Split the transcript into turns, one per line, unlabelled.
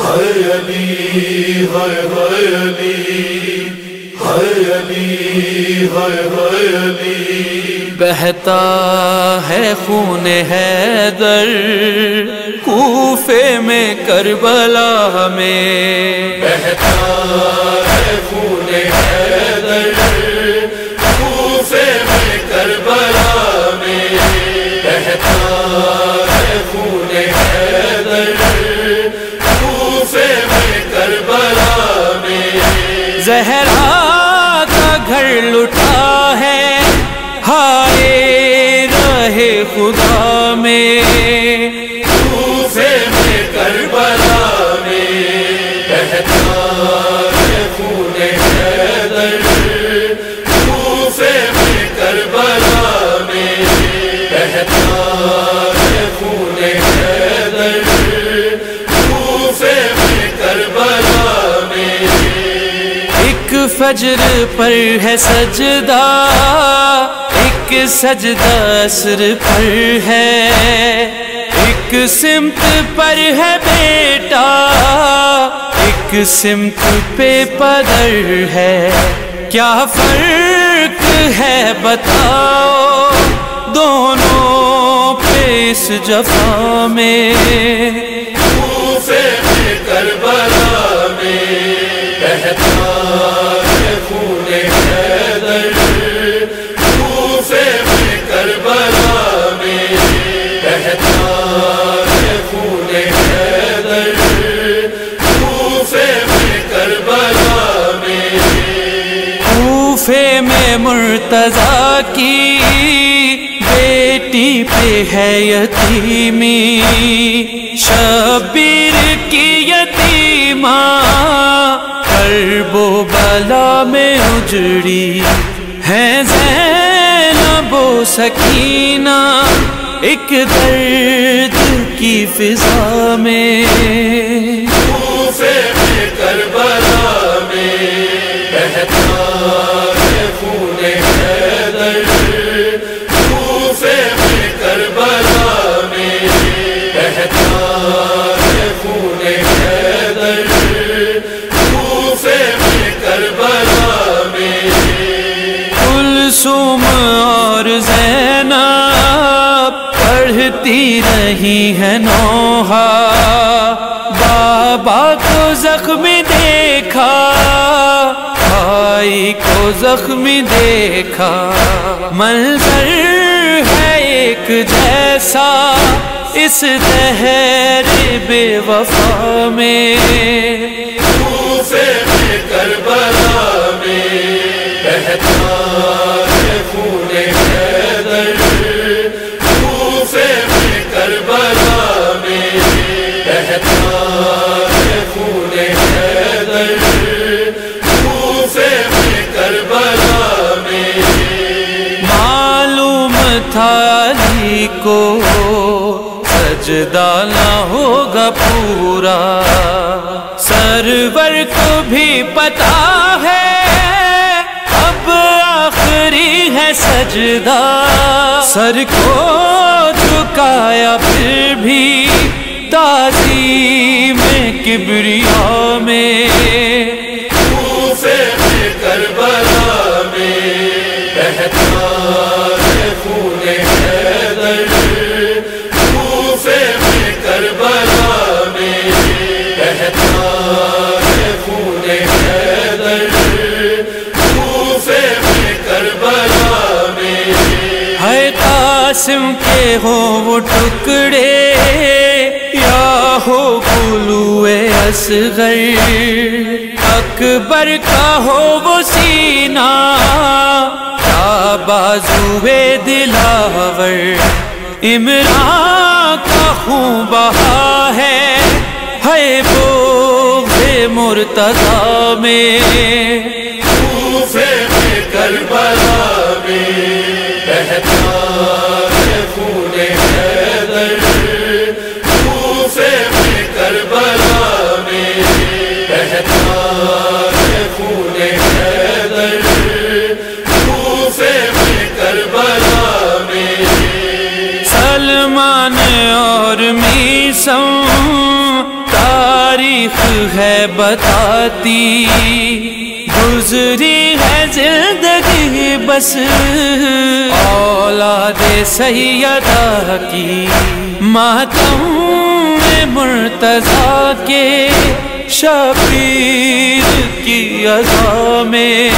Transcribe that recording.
علی ہائے علی ہائے علی ہائے علی۔
بہتا ہے خون ہے در کوفے میں کربلا میں۔
بہتا
رہے خدا میں۔
کوفے میں کربلا میں۔ بہتا ہے خون حیدر۔ کوفے میں کربلا میں۔ بہتا ہے خون حیدر۔ کوفے میں کربلا میں۔
ایک فجر پر ہے سجدہ۔ ایک سجدہ اثر پر ہے۔ ایک سمت پر ہے بیٹا، ایک سمت پہ پدر ہے۔ کیا فرق ہے بتاؤ دونوں پہ اس جفا میں؟
میں کربلا
مرتضی کی بیٹی پہ ہے یتیمی، شبیر کی یتیماں کرب و بلا میں اجڑی ہے زینب و سکینہ، ایک درد کی فضا میں۔
کوفے میں کربلا میں بہتا
کلثوم اور زینب پڑھتی رہی ہے نوحا بابا کو زخمی دیکھا، بھائی کو زخمی دیکھا۔ منظر ہے ایک جیسا اس دہر بے وفا میں۔
کوفے میں کربلا
سجدہ نہ ہوگا پورا۔ سرور کو بھی پتا ہے، اب آخری ہے سجدہ۔ سر کو جھکایا پھر بھی تازی میں کبریا میں۔
میں کربلا میں بہتا
ہو وہ ٹکڑے یا ہو گلو اصغر۔ اکبر کا ہو وہ سینہ، یا بازو دلاور۔ عمران کا خون بہا ہے ہے وہ مرتضی میں۔ سلمان اور میسم تاریخ ہے بتاتی۔ گزری ہے زندگی بس۔ اولاد سیدہ کی۔ ماتم مرتضی کے شبیر کی عزا
میں۔